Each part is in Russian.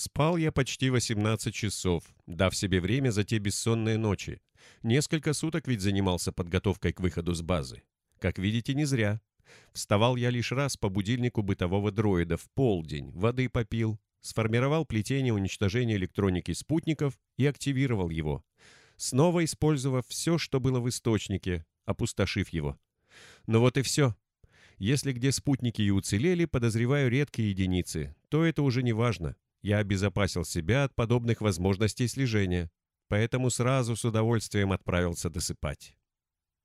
Спал я почти 18 часов, дав себе время за те бессонные ночи. Несколько суток ведь занимался подготовкой к выходу с базы. Как видите, не зря. Вставал я лишь раз по будильнику бытового дроида в полдень, воды попил, сформировал плетение уничтожения электроники спутников и активировал его, снова использовав все, что было в источнике, опустошив его. Но вот и все. Если где спутники и уцелели, подозреваю редкие единицы, то это уже не важно. Я обезопасил себя от подобных возможностей слежения, поэтому сразу с удовольствием отправился досыпать.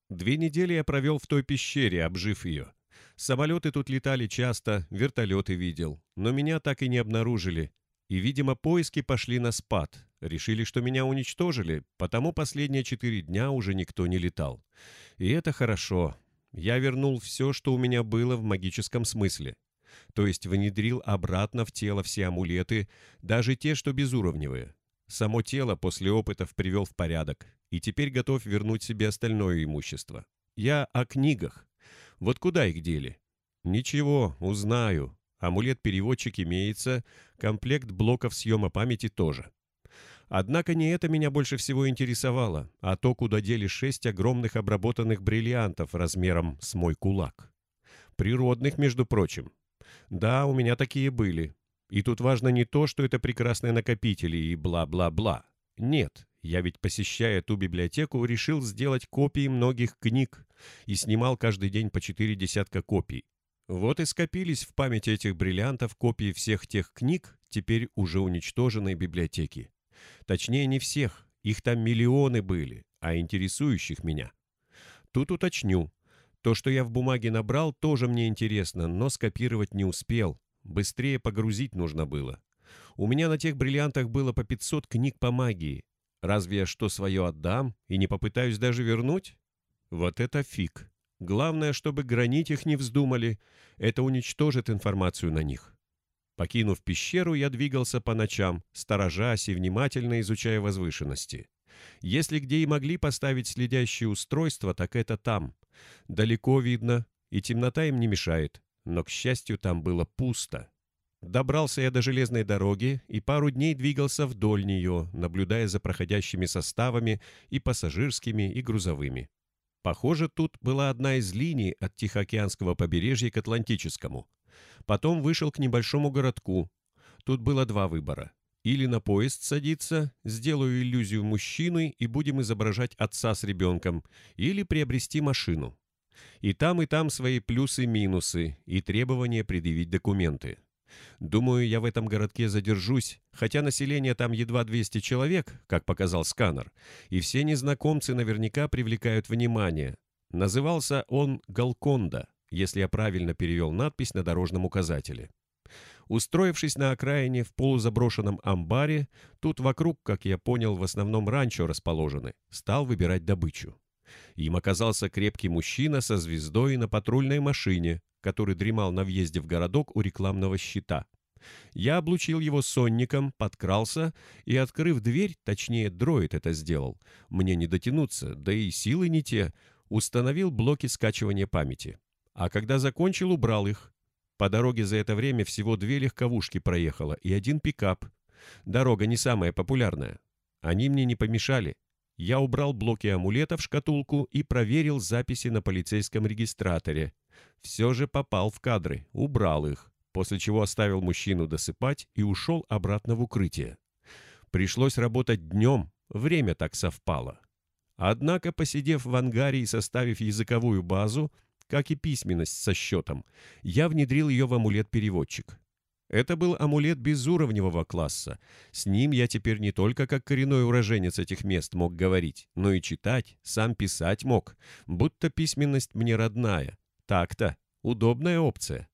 Две недели я провел в той пещере, обжив ее. Самолеты тут летали часто, вертолеты видел, но меня так и не обнаружили. И, видимо, поиски пошли на спад. Решили, что меня уничтожили, потому последние четыре дня уже никто не летал. И это хорошо, я вернул все, что у меня было в магическом смысле. То есть внедрил обратно в тело все амулеты, даже те, что безуровневые. Само тело после опытов привел в порядок, и теперь готов вернуть себе остальное имущество. Я о книгах. Вот куда их дели? Ничего, узнаю. Амулет-переводчик имеется, комплект блоков съема памяти тоже. Однако не это меня больше всего интересовало, а то, куда дели шесть огромных обработанных бриллиантов размером с мой кулак. Природных, между прочим. Да, у меня такие были. И тут важно не то, что это прекрасные накопители и бла-бла-бла. Нет, я ведь, посещая ту библиотеку, решил сделать копии многих книг и снимал каждый день по четыре десятка копий. Вот и скопились в памяти этих бриллиантов копии всех тех книг, теперь уже уничтоженной библиотеки. Точнее, не всех, их там миллионы были, а интересующих меня. Тут уточню. То, что я в бумаге набрал, тоже мне интересно, но скопировать не успел. Быстрее погрузить нужно было. У меня на тех бриллиантах было по 500 книг по магии. Разве я что свое отдам и не попытаюсь даже вернуть? Вот это фиг. Главное, чтобы гранить их не вздумали. Это уничтожит информацию на них. Покинув пещеру, я двигался по ночам, сторожась и внимательно изучая возвышенности. Если где и могли поставить следящие устройства, так это там. Далеко видно, и темнота им не мешает, но, к счастью, там было пусто. Добрался я до железной дороги и пару дней двигался вдоль нее, наблюдая за проходящими составами и пассажирскими, и грузовыми. Похоже, тут была одна из линий от Тихоокеанского побережья к Атлантическому. Потом вышел к небольшому городку. Тут было два выбора. Или на поезд садиться, сделаю иллюзию мужчины и будем изображать отца с ребенком, или приобрести машину. И там, и там свои плюсы-минусы и требования предъявить документы. Думаю, я в этом городке задержусь, хотя население там едва 200 человек, как показал сканер, и все незнакомцы наверняка привлекают внимание. Назывался он Галконда если я правильно перевел надпись на дорожном указателе. Устроившись на окраине в полузаброшенном амбаре, тут вокруг, как я понял, в основном ранчо расположены, стал выбирать добычу. Им оказался крепкий мужчина со звездой на патрульной машине, который дремал на въезде в городок у рекламного щита. Я облучил его сонником, подкрался и, открыв дверь, точнее, дроид это сделал, мне не дотянуться, да и силы не те, установил блоки скачивания памяти а когда закончил, убрал их. По дороге за это время всего две легковушки проехало и один пикап. Дорога не самая популярная. Они мне не помешали. Я убрал блоки амулета в шкатулку и проверил записи на полицейском регистраторе. Все же попал в кадры, убрал их, после чего оставил мужчину досыпать и ушел обратно в укрытие. Пришлось работать днем, время так совпало. Однако, посидев в ангаре и составив языковую базу, как и письменность со счетом, я внедрил ее в амулет-переводчик. Это был амулет безуровневого класса. С ним я теперь не только как коренной уроженец этих мест мог говорить, но и читать, сам писать мог, будто письменность мне родная. Так-то, удобная опция.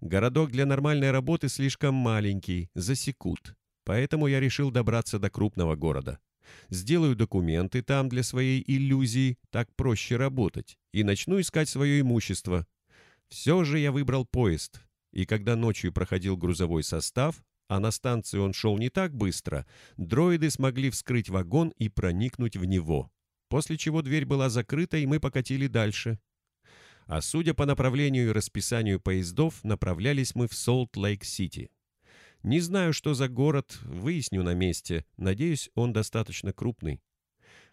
Городок для нормальной работы слишком маленький, засекут. Поэтому я решил добраться до крупного города. Сделаю документы там для своей иллюзии, так проще работать, и начну искать свое имущество. Все же я выбрал поезд, и когда ночью проходил грузовой состав, а на станции он шел не так быстро, дроиды смогли вскрыть вагон и проникнуть в него, после чего дверь была закрыта, и мы покатили дальше. А судя по направлению и расписанию поездов, направлялись мы в Солт-Лейк-Сити. Не знаю, что за город, выясню на месте. Надеюсь, он достаточно крупный.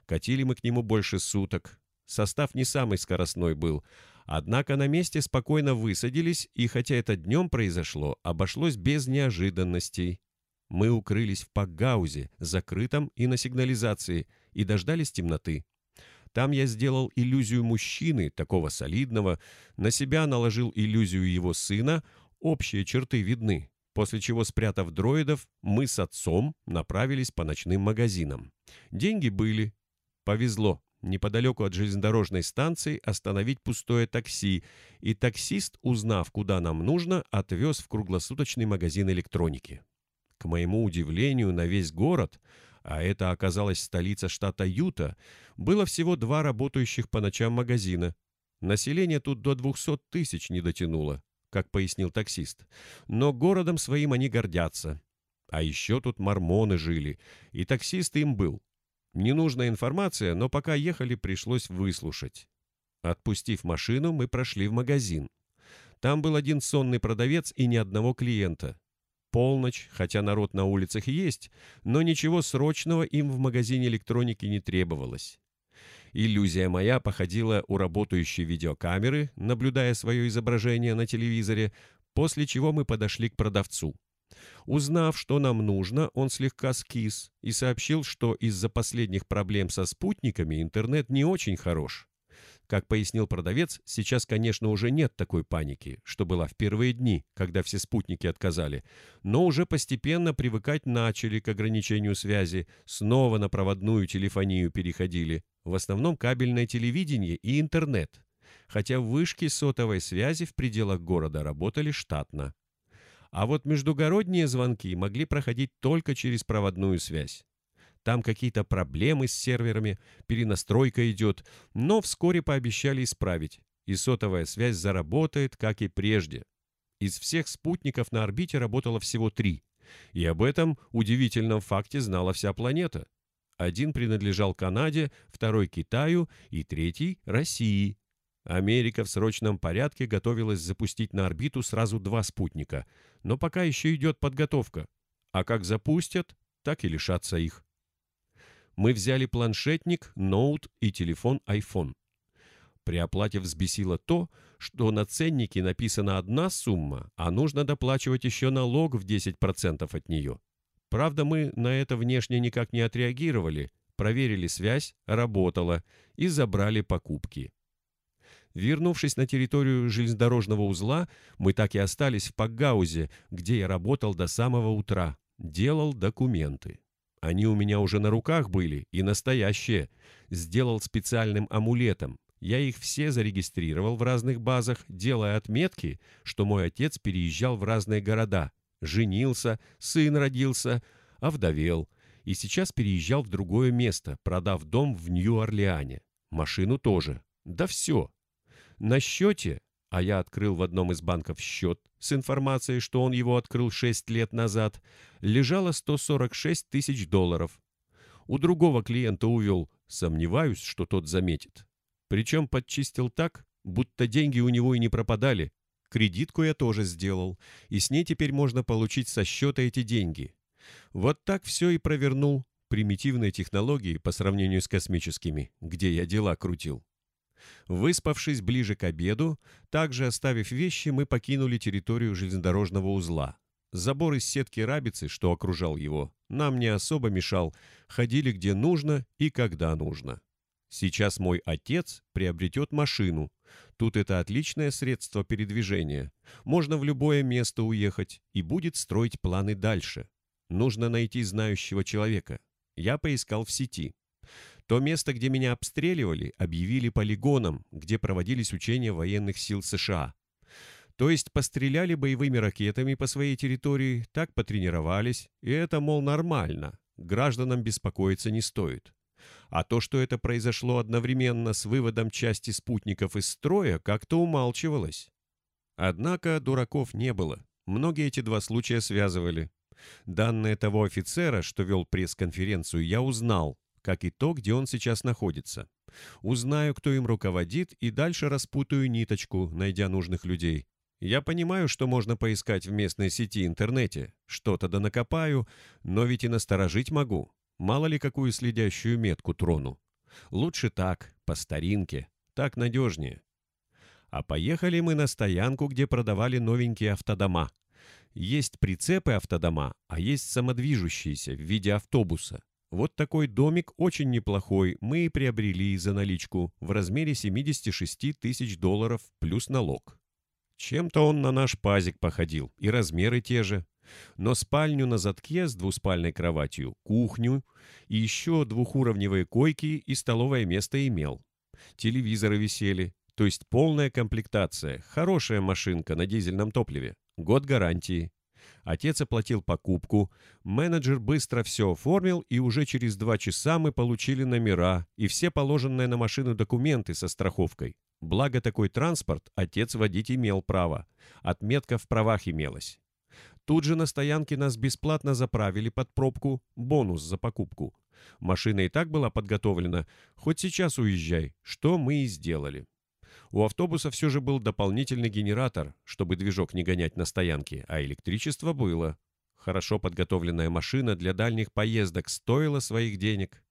Катили мы к нему больше суток. Состав не самый скоростной был. Однако на месте спокойно высадились, и хотя это днем произошло, обошлось без неожиданностей. Мы укрылись в Пакгаузе, закрытом и на сигнализации, и дождались темноты. Там я сделал иллюзию мужчины, такого солидного, на себя наложил иллюзию его сына, общие черты видны, после чего, спрятав дроидов, мы с отцом направились по ночным магазинам. Деньги были. Повезло. Неподалеку от железнодорожной станции остановить пустое такси, и таксист, узнав, куда нам нужно, отвез в круглосуточный магазин электроники. К моему удивлению, на весь город, а это оказалась столица штата Юта, было всего два работающих по ночам магазина. Население тут до 200 тысяч не дотянуло, как пояснил таксист. Но городом своим они гордятся. А еще тут мормоны жили, и таксист им был. Ненужная информация, но пока ехали, пришлось выслушать. Отпустив машину, мы прошли в магазин. Там был один сонный продавец и ни одного клиента. Полночь, хотя народ на улицах есть, но ничего срочного им в магазине электроники не требовалось. Иллюзия моя походила у работающей видеокамеры, наблюдая свое изображение на телевизоре, после чего мы подошли к продавцу. Узнав, что нам нужно, он слегка скис и сообщил, что из-за последних проблем со спутниками интернет не очень хорош. Как пояснил продавец, сейчас, конечно, уже нет такой паники, что была в первые дни, когда все спутники отказали, но уже постепенно привыкать начали к ограничению связи, снова на проводную телефонию переходили, в основном кабельное телевидение и интернет, хотя вышки сотовой связи в пределах города работали штатно. А вот междугородние звонки могли проходить только через проводную связь. Там какие-то проблемы с серверами, перенастройка идет, но вскоре пообещали исправить, и сотовая связь заработает, как и прежде. Из всех спутников на орбите работало всего три, и об этом удивительном факте знала вся планета. Один принадлежал Канаде, второй – Китаю и третий – России. Америка в срочном порядке готовилась запустить на орбиту сразу два спутника, но пока еще идет подготовка. А как запустят, так и лишатся их мы взяли планшетник, ноут и телефон iPhone. При оплате взбесило то, что на ценнике написана одна сумма, а нужно доплачивать еще налог в 10% от нее. Правда, мы на это внешне никак не отреагировали, проверили связь, работала и забрали покупки. Вернувшись на территорию железнодорожного узла, мы так и остались в Пакгаузе, где я работал до самого утра, делал документы. Они у меня уже на руках были, и настоящие. Сделал специальным амулетом. Я их все зарегистрировал в разных базах, делая отметки, что мой отец переезжал в разные города. Женился, сын родился, овдовел. И сейчас переезжал в другое место, продав дом в Нью-Орлеане. Машину тоже. Да все. На счете а я открыл в одном из банков счет с информацией, что он его открыл 6 лет назад, лежало 146 тысяч долларов. У другого клиента увел, сомневаюсь, что тот заметит. Причем подчистил так, будто деньги у него и не пропадали. Кредитку я тоже сделал, и с ней теперь можно получить со счета эти деньги. Вот так все и провернул примитивные технологии по сравнению с космическими, где я дела крутил. Выспавшись ближе к обеду, также оставив вещи, мы покинули территорию железнодорожного узла. Забор из сетки рабицы, что окружал его, нам не особо мешал, ходили где нужно и когда нужно. Сейчас мой отец приобретет машину. Тут это отличное средство передвижения. Можно в любое место уехать и будет строить планы дальше. Нужно найти знающего человека. Я поискал в сети. То место, где меня обстреливали, объявили полигоном, где проводились учения военных сил США. То есть постреляли боевыми ракетами по своей территории, так потренировались, и это, мол, нормально, гражданам беспокоиться не стоит. А то, что это произошло одновременно с выводом части спутников из строя, как-то умалчивалось. Однако дураков не было. Многие эти два случая связывали. Данные того офицера, что вел пресс-конференцию, я узнал, как и то, где он сейчас находится. Узнаю, кто им руководит, и дальше распутаю ниточку, найдя нужных людей. Я понимаю, что можно поискать в местной сети интернете, что-то да накопаю, но ведь и насторожить могу. Мало ли какую следящую метку трону. Лучше так, по старинке, так надежнее. А поехали мы на стоянку, где продавали новенькие автодома. Есть прицепы автодома, а есть самодвижущиеся в виде автобуса. Вот такой домик очень неплохой мы и приобрели за наличку в размере 76 тысяч долларов плюс налог. Чем-то он на наш пазик походил, и размеры те же. Но спальню на задке с двуспальной кроватью, кухню и еще двухуровневые койки и столовое место имел. Телевизоры висели, то есть полная комплектация, хорошая машинка на дизельном топливе, год гарантии. Отец оплатил покупку, менеджер быстро все оформил, и уже через два часа мы получили номера и все положенные на машину документы со страховкой. Благо такой транспорт отец водить имел право, отметка в правах имелась. Тут же на стоянке нас бесплатно заправили под пробку, бонус за покупку. Машина и так была подготовлена, хоть сейчас уезжай, что мы и сделали. У автобуса все же был дополнительный генератор, чтобы движок не гонять на стоянке, а электричество было. Хорошо подготовленная машина для дальних поездок стоила своих денег.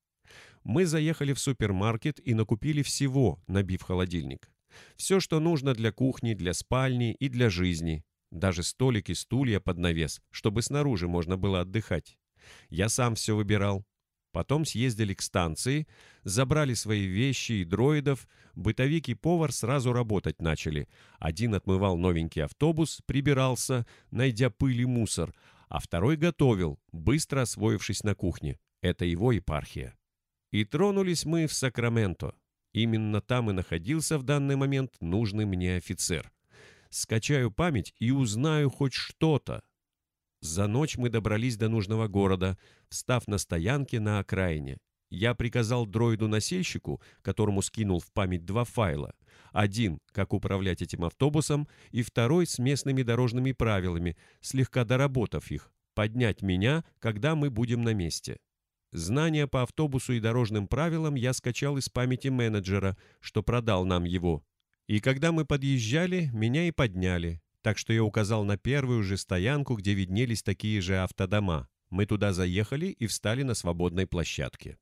Мы заехали в супермаркет и накупили всего, набив холодильник. Все, что нужно для кухни, для спальни и для жизни. Даже столик и стулья под навес, чтобы снаружи можно было отдыхать. Я сам все выбирал. Потом съездили к станции, забрали свои вещи и дроидов, бытовик и повар сразу работать начали. Один отмывал новенький автобус, прибирался, найдя пыль и мусор, а второй готовил, быстро освоившись на кухне. Это его епархия. И тронулись мы в Сакраменто. Именно там и находился в данный момент нужный мне офицер. Скачаю память и узнаю хоть что-то. За ночь мы добрались до нужного города, встав на стоянке на окраине. Я приказал дроиду-носильщику, которому скинул в память два файла. Один, как управлять этим автобусом, и второй с местными дорожными правилами, слегка доработав их, поднять меня, когда мы будем на месте. Знания по автобусу и дорожным правилам я скачал из памяти менеджера, что продал нам его. И когда мы подъезжали, меня и подняли, так что я указал на первую же стоянку, где виднелись такие же автодома. Мы туда заехали и встали на свободной площадке.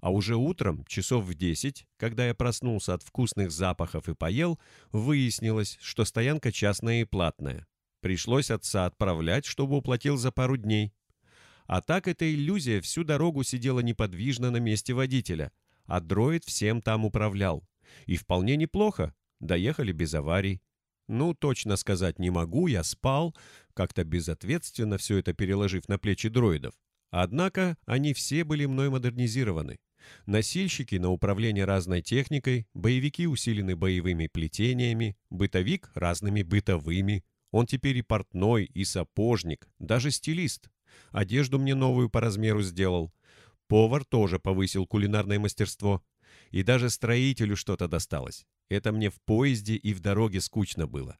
А уже утром, часов в десять, когда я проснулся от вкусных запахов и поел, выяснилось, что стоянка частная и платная. Пришлось отца отправлять, чтобы уплатил за пару дней. А так эта иллюзия всю дорогу сидела неподвижно на месте водителя, а дроид всем там управлял. И вполне неплохо. Доехали без аварий. Ну, точно сказать не могу, я спал, как-то безответственно все это переложив на плечи дроидов. Однако они все были мной модернизированы. Носильщики на управление разной техникой, боевики усилены боевыми плетениями, бытовик разными бытовыми. Он теперь и портной, и сапожник, даже стилист. Одежду мне новую по размеру сделал. Повар тоже повысил кулинарное мастерство. И даже строителю что-то досталось. Это мне в поезде и в дороге скучно было.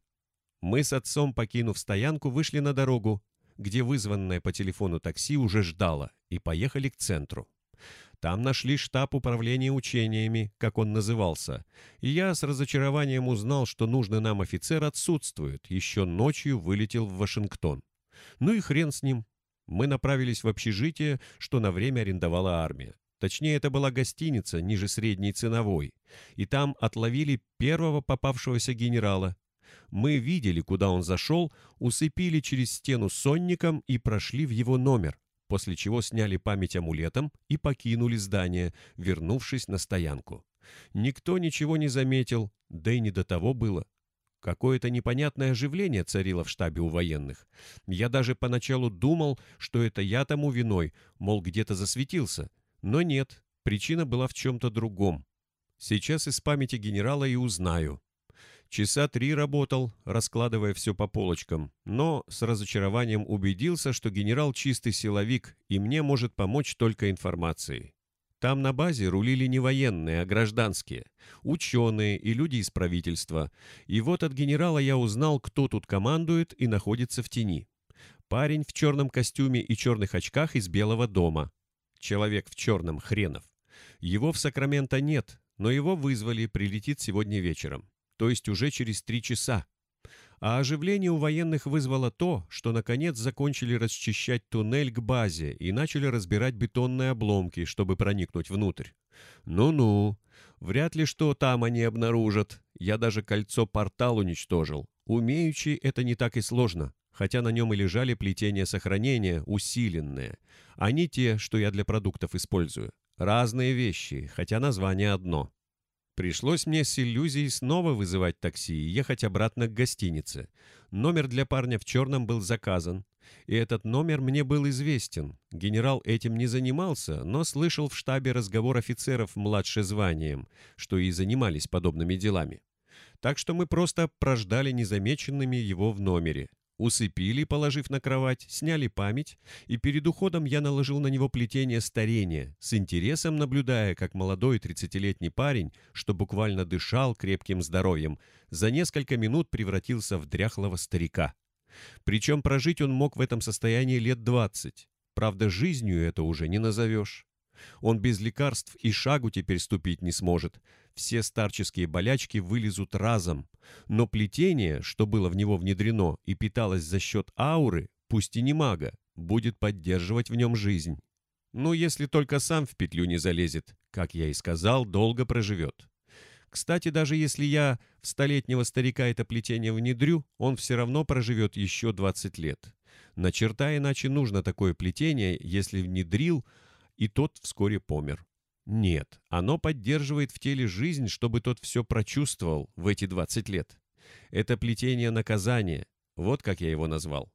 Мы с отцом, покинув стоянку, вышли на дорогу, где вызванное по телефону такси уже ждало, и поехали к центру. Там нашли штаб управления учениями, как он назывался, и я с разочарованием узнал, что нужный нам офицер отсутствует, еще ночью вылетел в Вашингтон. Ну и хрен с ним. Мы направились в общежитие, что на время арендовала армия. Точнее, это была гостиница ниже средней ценовой. И там отловили первого попавшегося генерала. Мы видели, куда он зашел, усыпили через стену сонником и прошли в его номер, после чего сняли память амулетом и покинули здание, вернувшись на стоянку. Никто ничего не заметил, да и не до того было. Какое-то непонятное оживление царило в штабе у военных. Я даже поначалу думал, что это я тому виной, мол, где-то засветился, но нет, причина была в чем-то другом. Сейчас из памяти генерала и узнаю. Часа три работал, раскладывая все по полочкам, но с разочарованием убедился, что генерал чистый силовик и мне может помочь только информацией. Там на базе рулили не военные, а гражданские, ученые и люди из правительства. И вот от генерала я узнал, кто тут командует и находится в тени. Парень в черном костюме и черных очках из Белого дома. Человек в черном хренов. Его в Сакраменто нет, но его вызвали, прилетит сегодня вечером. То есть уже через три часа. А оживление у военных вызвало то, что наконец закончили расчищать туннель к базе и начали разбирать бетонные обломки, чтобы проникнуть внутрь. Ну-ну, вряд ли что там они обнаружат. Я даже кольцо-портал уничтожил. Умеючи это не так и сложно, хотя на нем и лежали плетения сохранения, усиленные, не те, что я для продуктов использую. Разные вещи, хотя название одно. Пришлось мне с иллюзией снова вызывать такси и ехать обратно к гостинице. Номер для парня в черном был заказан, и этот номер мне был известен. Генерал этим не занимался, но слышал в штабе разговор офицеров младше званием, что и занимались подобными делами. Так что мы просто прождали незамеченными его в номере. Усыпили, положив на кровать, сняли память, и перед уходом я наложил на него плетение старения, с интересом наблюдая, как молодой тридцатилетний парень, что буквально дышал крепким здоровьем, за несколько минут превратился в дряхлого старика. Причем прожить он мог в этом состоянии лет двадцать. Правда, жизнью это уже не назовешь. Он без лекарств и шагу теперь ступить не сможет. Все старческие болячки вылезут разом. Но плетение, что было в него внедрено и питалось за счет ауры, пусть и не мага, будет поддерживать в нем жизнь. Ну, если только сам в петлю не залезет, как я и сказал, долго проживет. Кстати, даже если я в столетнего старика это плетение внедрю, он все равно проживет еще 20 лет. На черта иначе нужно такое плетение, если внедрил, и тот вскоре помер. Нет, оно поддерживает в теле жизнь, чтобы тот все прочувствовал в эти 20 лет. Это плетение наказания, вот как я его назвал.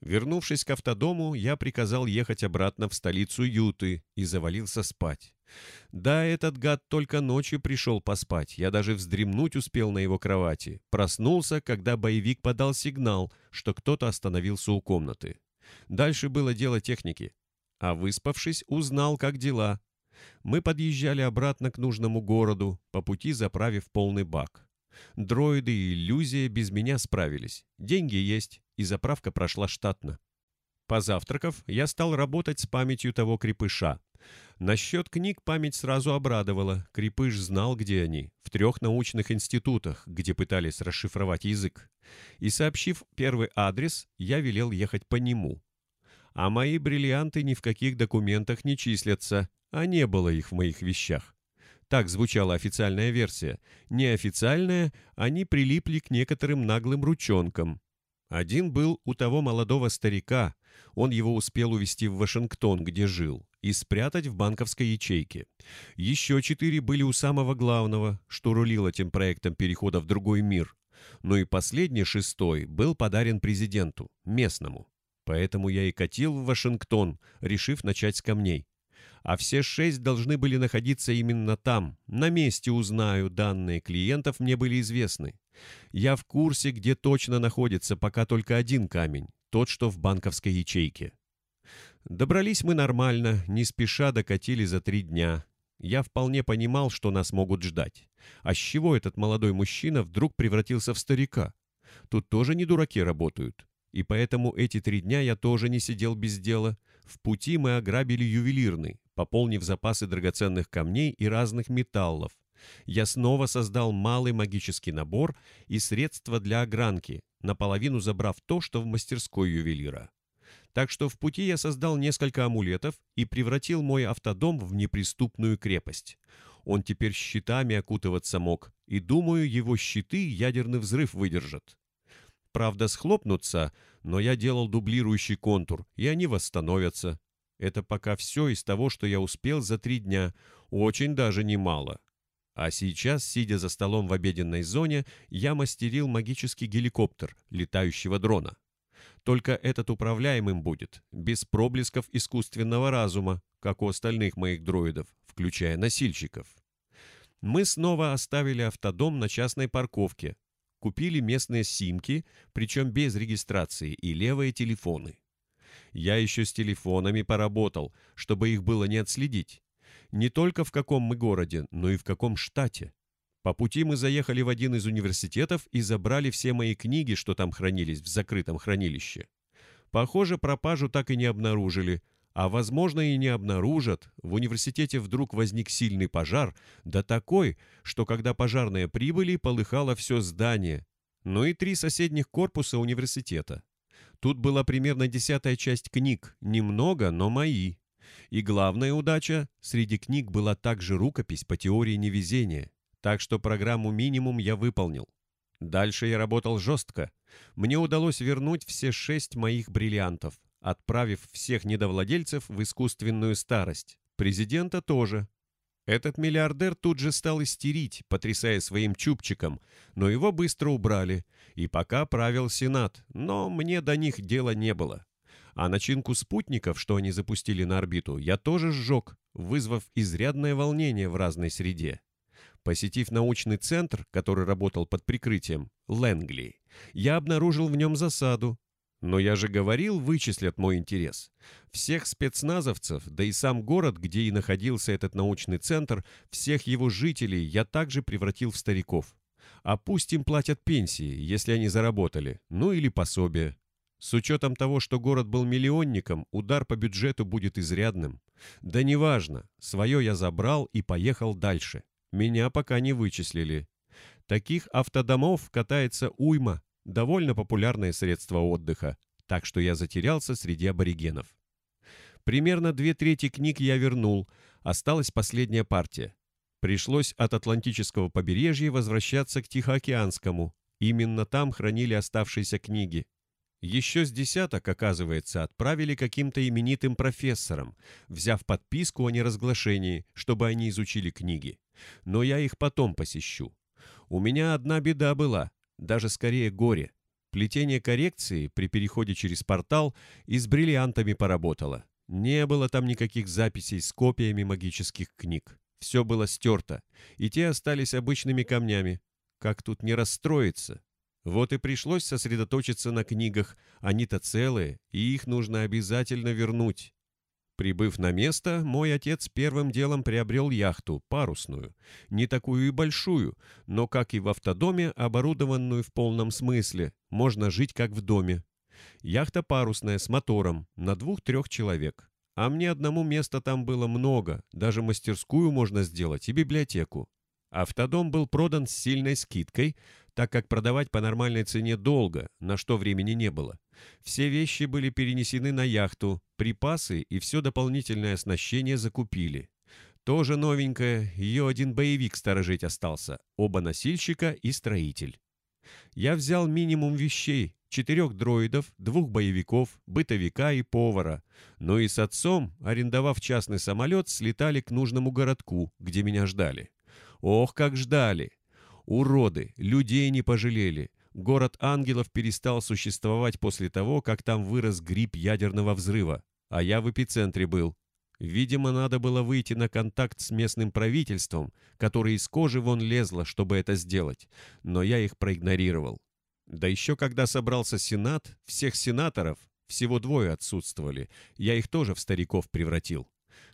Вернувшись к автодому, я приказал ехать обратно в столицу Юты и завалился спать. Да, этот гад только ночью пришел поспать, я даже вздремнуть успел на его кровати. Проснулся, когда боевик подал сигнал, что кто-то остановился у комнаты. Дальше было дело техники а выспавшись, узнал, как дела. Мы подъезжали обратно к нужному городу, по пути заправив полный бак. Дроиды и иллюзия без меня справились. Деньги есть, и заправка прошла штатно. Позавтракав, я стал работать с памятью того крепыша. Насчет книг память сразу обрадовала. Крепыш знал, где они. В трех научных институтах, где пытались расшифровать язык. И сообщив первый адрес, я велел ехать по нему а мои бриллианты ни в каких документах не числятся, а не было их в моих вещах. Так звучала официальная версия. Неофициальная, они прилипли к некоторым наглым ручонкам. Один был у того молодого старика, он его успел увезти в Вашингтон, где жил, и спрятать в банковской ячейке. Еще четыре были у самого главного, что рулил этим проектом перехода в другой мир. Ну и последний, шестой, был подарен президенту, местному. Поэтому я и катил в Вашингтон, решив начать с камней. А все шесть должны были находиться именно там. На месте узнаю, данные клиентов мне были известны. Я в курсе, где точно находится пока только один камень, тот, что в банковской ячейке. Добрались мы нормально, не спеша докатили за три дня. Я вполне понимал, что нас могут ждать. А с чего этот молодой мужчина вдруг превратился в старика? Тут тоже не дураки работают. И поэтому эти три дня я тоже не сидел без дела. В пути мы ограбили ювелирный, пополнив запасы драгоценных камней и разных металлов. Я снова создал малый магический набор и средства для огранки, наполовину забрав то, что в мастерской ювелира. Так что в пути я создал несколько амулетов и превратил мой автодом в неприступную крепость. Он теперь щитами окутываться мог, и, думаю, его щиты ядерный взрыв выдержат правда, схлопнутся, но я делал дублирующий контур, и они восстановятся. Это пока все из того, что я успел за три дня, очень даже немало. А сейчас, сидя за столом в обеденной зоне, я мастерил магический геликоптер, летающего дрона. Только этот управляемым будет, без проблесков искусственного разума, как у остальных моих дроидов, включая носильщиков. Мы снова оставили автодом на частной парковке, Купили местные симки, причем без регистрации, и левые телефоны. Я еще с телефонами поработал, чтобы их было не отследить. Не только в каком мы городе, но и в каком штате. По пути мы заехали в один из университетов и забрали все мои книги, что там хранились в закрытом хранилище. Похоже, пропажу так и не обнаружили, а, возможно, и не обнаружат. В университете вдруг возник сильный пожар, да такой, что когда пожарные прибыли, полыхало все здание. Ну и три соседних корпуса университета. Тут была примерно десятая часть книг, немного, но мои. И главная удача – среди книг была также рукопись по теории невезения, так что программу минимум я выполнил. Дальше я работал жестко. Мне удалось вернуть все шесть моих бриллиантов, отправив всех недовладельцев в искусственную старость. Президента тоже. Этот миллиардер тут же стал истерить, потрясая своим чубчиком, но его быстро убрали, и пока правил Сенат, но мне до них дела не было. А начинку спутников, что они запустили на орбиту, я тоже сжег, вызвав изрядное волнение в разной среде. Посетив научный центр, который работал под прикрытием, Лэнгли, я обнаружил в нем засаду. Но я же говорил, вычислят мой интерес. Всех спецназовцев, да и сам город, где и находился этот научный центр, всех его жителей я также превратил в стариков. А пусть им платят пенсии, если они заработали, ну или пособие. С учетом того, что город был миллионником, удар по бюджету будет изрядным. Да неважно, свое я забрал и поехал дальше. Меня пока не вычислили. Таких автодомов катается уйма, довольно популярное средство отдыха, так что я затерялся среди аборигенов. Примерно две трети книг я вернул, осталась последняя партия. Пришлось от Атлантического побережья возвращаться к Тихоокеанскому. Именно там хранили оставшиеся книги. Еще с десяток, оказывается, отправили каким-то именитым профессорам, взяв подписку о неразглашении, чтобы они изучили книги но я их потом посещу. У меня одна беда была, даже скорее горе. Плетение коррекции при переходе через портал и с бриллиантами поработало. Не было там никаких записей с копиями магических книг. Все было стерто, и те остались обычными камнями. Как тут не расстроиться? Вот и пришлось сосредоточиться на книгах. Они-то целые, и их нужно обязательно вернуть. Прибыв на место, мой отец первым делом приобрел яхту, парусную. Не такую и большую, но, как и в автодоме, оборудованную в полном смысле. Можно жить как в доме. Яхта парусная, с мотором, на двух-трех человек. А мне одному места там было много, даже мастерскую можно сделать и библиотеку. Автодом был продан с сильной скидкой, так как продавать по нормальной цене долго, на что времени не было. Все вещи были перенесены на яхту, припасы и все дополнительное оснащение закупили. Тоже новенькое, ее один боевик сторожить остался, оба носильщика и строитель. Я взял минимум вещей, четырех дроидов, двух боевиков, бытовика и повара. Но и с отцом, арендовав частный самолет, слетали к нужному городку, где меня ждали. Ох, как ждали! Уроды, людей не пожалели. Город ангелов перестал существовать после того, как там вырос гриб ядерного взрыва, а я в эпицентре был. Видимо, надо было выйти на контакт с местным правительством, которое из кожи вон лезло, чтобы это сделать, но я их проигнорировал. Да еще когда собрался Сенат, всех сенаторов, всего двое отсутствовали, я их тоже в стариков превратил.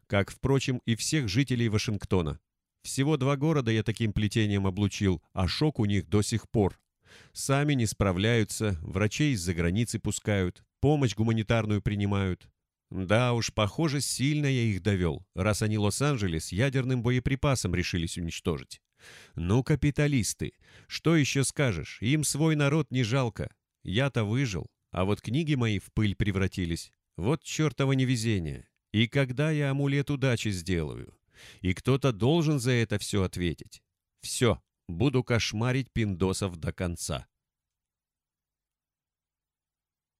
Как, впрочем, и всех жителей Вашингтона. Всего два города я таким плетением облучил, а шок у них до сих пор. Сами не справляются, врачей из-за границы пускают, помощь гуманитарную принимают. Да уж, похоже, сильно я их довел, раз они Лос-Анджелес ядерным боеприпасом решились уничтожить. Ну, капиталисты, что еще скажешь, им свой народ не жалко. Я-то выжил, а вот книги мои в пыль превратились. Вот чертово невезение. И когда я амулет удачи сделаю? И кто-то должен за это все ответить. Все, Буду кошмарить пиндосов до конца.